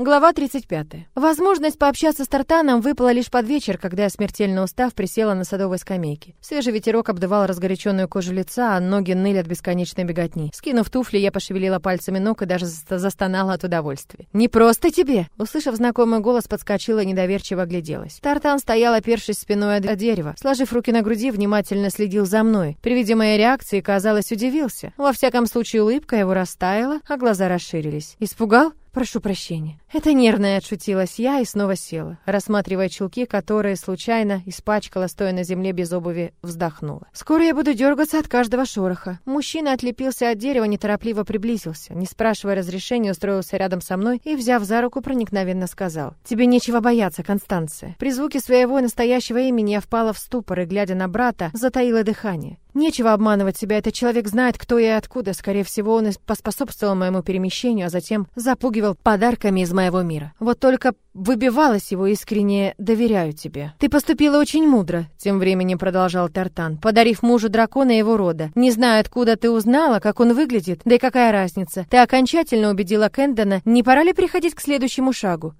Глава 35. Возможность пообщаться с Тартаном выпала лишь под вечер, когда я, смертельно устав, присела на садовой скамейке. Свежий ветерок обдувал разгоряченную кожу лица, а ноги ныли от бесконечной беготни. Скинув туфли, я пошевелила пальцами ног и даже застонала от удовольствия. «Не просто тебе!» Услышав знакомый голос, подскочила и недоверчиво огляделась. Тартан стоял, опершись спиной о дерево. Сложив руки на груди, внимательно следил за мной. При виде моей реакции, казалось, удивился. Во всяком случае, улыбка его растаяла, а глаза расширились. «Испугал?» «Прошу прощения». Это нервная отшутилась я и снова села, рассматривая чулки, которые случайно испачкала, стоя на земле без обуви, вздохнула. «Скоро я буду дергаться от каждого шороха». Мужчина отлепился от дерева, неторопливо приблизился, не спрашивая разрешения, устроился рядом со мной и, взяв за руку, проникновенно сказал. «Тебе нечего бояться, Констанция». При звуке своего настоящего имени я впала в ступор и, глядя на брата, затаила дыхание. Нечего обманывать себя, этот человек знает, кто я и откуда. Скорее всего, он и поспособствовал моему перемещению, а затем запугивал подарками из моего мира. Вот только выбивалось его искреннее «доверяю тебе». «Ты поступила очень мудро», — тем временем продолжал Тартан, подарив мужу дракона его рода. «Не знаю, откуда ты узнала, как он выглядит, да и какая разница. Ты окончательно убедила Кэндона, не пора ли переходить к следующему шагу?»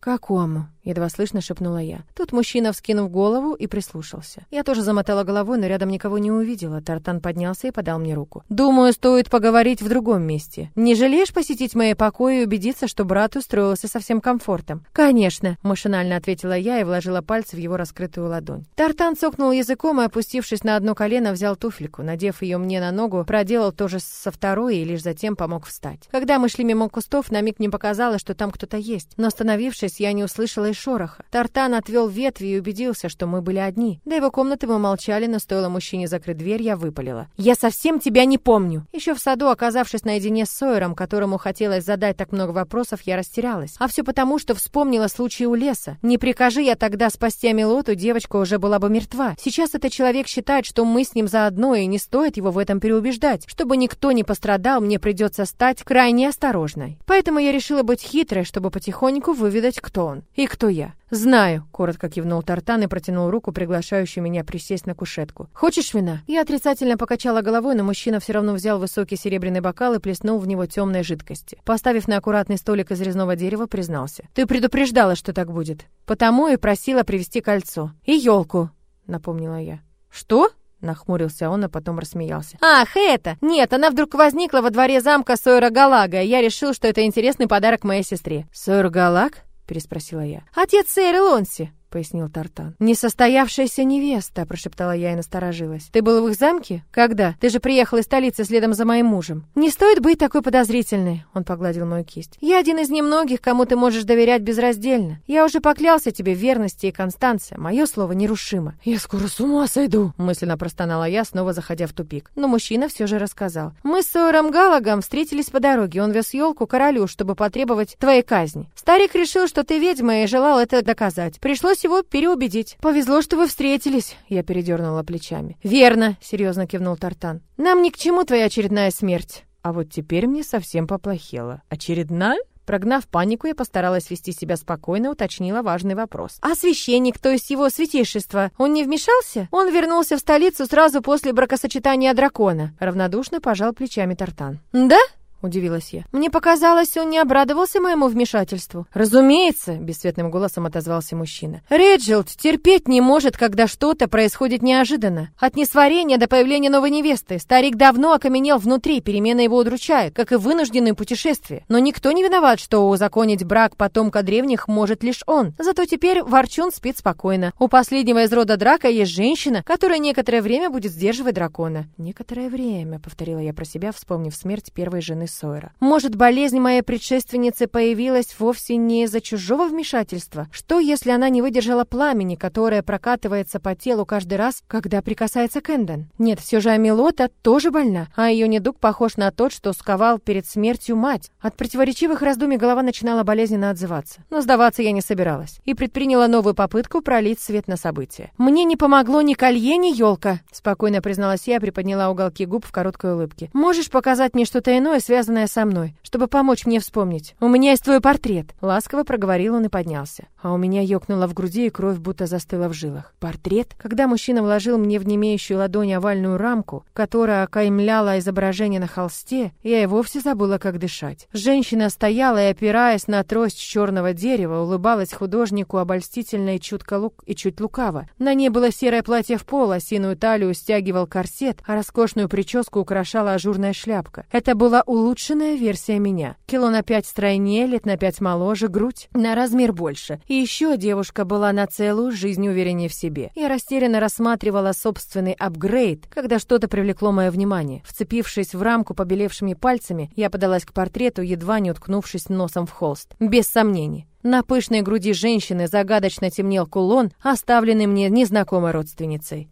«Какому?» Едва слышно шепнула я. Тут мужчина, вскинув голову, и прислушался. Я тоже замотала головой, но рядом никого не увидела. Тартан поднялся и подал мне руку. Думаю, стоит поговорить в другом месте. Не жалеешь посетить мои покои и убедиться, что брат устроился со всем комфортом? Конечно, машинально ответила я и вложила пальцы в его раскрытую ладонь. Тартан цокнул языком и, опустившись на одно колено, взял туфельку, надев ее мне на ногу, проделал то же со второй и лишь затем помог встать. Когда мы шли мимо кустов, на миг мне показалось, что там кто-то есть, но остановившись, я не услышала и шороха. Тартан отвел ветви и убедился, что мы были одни. До его комнаты мы молчали, но стоило мужчине закрыть дверь, я выпалила. «Я совсем тебя не помню!» Еще в саду, оказавшись наедине с Сойером, которому хотелось задать так много вопросов, я растерялась. А все потому, что вспомнила случай у леса. Не прикажи я тогда спасти Амилоту, девочка уже была бы мертва. Сейчас этот человек считает, что мы с ним заодно, и не стоит его в этом переубеждать. Чтобы никто не пострадал, мне придется стать крайне осторожной. Поэтому я решила быть хитрой, чтобы потихоньку выведать, кто он и кто кто я. «Знаю», — коротко кивнул Тартан и протянул руку, приглашающую меня присесть на кушетку. «Хочешь вина?» Я отрицательно покачала головой, но мужчина все равно взял высокий серебряный бокал и плеснул в него темной жидкости. Поставив на аккуратный столик из резного дерева, признался. «Ты предупреждала, что так будет. Потому и просила привезти кольцо. И елку», — напомнила я. «Что?» Нахмурился он, а потом рассмеялся. «Ах, это! Нет, она вдруг возникла во дворе замка Сойра Галага, я решил, что это интересный подарок моей сестре». «Сойра Галаг?» Переспросила я. «Отец Сейры Лонси!» Пояснил Тартан. «Несостоявшаяся невеста», — прошептала я и насторожилась. «Ты был в их замке? Когда? Ты же приехал из столицы следом за моим мужем». «Не стоит быть такой подозрительной», — он погладил мою кисть. «Я один из немногих, кому ты можешь доверять безраздельно. Я уже поклялся тебе в верности и Констанция. Мое слово нерушимо». «Я скоро с ума сойду», — мысленно простонала я, снова заходя в тупик. Но мужчина все же рассказал. «Мы с Сойером Галагом встретились по дороге. Он вез елку королю, чтобы потребовать твоей казни. Старик решил, что ты ведьма и желал это доказать. Пришлось пришлось его переубедить. Повезло, что вы встретились, я передернула плечами. Верно, серьезно кивнул Тартан. Нам ни к чему твоя очередная смерть. А вот теперь мне совсем поплохело. Очередная? Прогнав панику, я постаралась вести себя спокойно, уточнила важный вопрос. «А священник, то есть его святейшество, он не вмешался? Он вернулся в столицу сразу после бракосочетания дракона». Равнодушно пожал плечами Тартан. «Да?» Удивилась я. Мне показалось, он не обрадовался моему вмешательству. Разумеется, бесцветным голосом отозвался мужчина. Реджилд терпеть не может, когда что-то происходит неожиданно. От несварения до появления новой невесты. Старик давно окаменел внутри, перемены его удручают, как и вынужденные путешествия. Но никто не виноват, что узаконить брак потомка древних может лишь он. Зато теперь Ворчун спит спокойно. У последнего из рода Драка есть женщина, которая некоторое время будет сдерживать дракона. Некоторое время, повторила я про себя, вспомнив смерть первой жены Сойера. Может, болезнь моей предшественницы появилась вовсе не из-за чужого вмешательства? Что, если она не выдержала пламени, которое прокатывается по телу каждый раз, когда прикасается Кэндон? Нет, все же Амилота тоже больна, а ее недуг похож на тот, что сковал перед смертью мать. От противоречивых раздумий голова начинала болезненно отзываться. Но сдаваться я не собиралась и предприняла новую попытку пролить свет на события. «Мне не помогло ни колье, ни елка», — спокойно призналась я, приподняла уголки губ в короткой улыбке. «Можешь показать мне что-то иное, связанное связанное со мной, чтобы помочь мне вспомнить. У меня есть твой портрет!» Ласково проговорил он и поднялся. А у меня ёкнуло в груди, и кровь будто застыла в жилах. Портрет? Когда мужчина вложил мне в немеющую ладонь овальную рамку, которая окаймляла изображение на холсте, я и вовсе забыла, как дышать. Женщина стояла и, опираясь на трость черного дерева, улыбалась художнику обольстительно и чутко лук и чуть лукаво. На ней было серое платье в пол, осиную талию стягивал корсет, а роскошную прическу украшала ажурная шляпка. Это была улучшенная версия меня. Кило на пять стройнее, лет на пять моложе, грудь на размер больше. И еще девушка была на целую жизнь увереннее в себе. Я растерянно рассматривала собственный апгрейд, когда что-то привлекло мое внимание. Вцепившись в рамку побелевшими пальцами, я подалась к портрету, едва не уткнувшись носом в холст. Без сомнений. На пышной груди женщины загадочно темнел кулон, оставленный мне незнакомой родственницей.